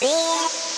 Jika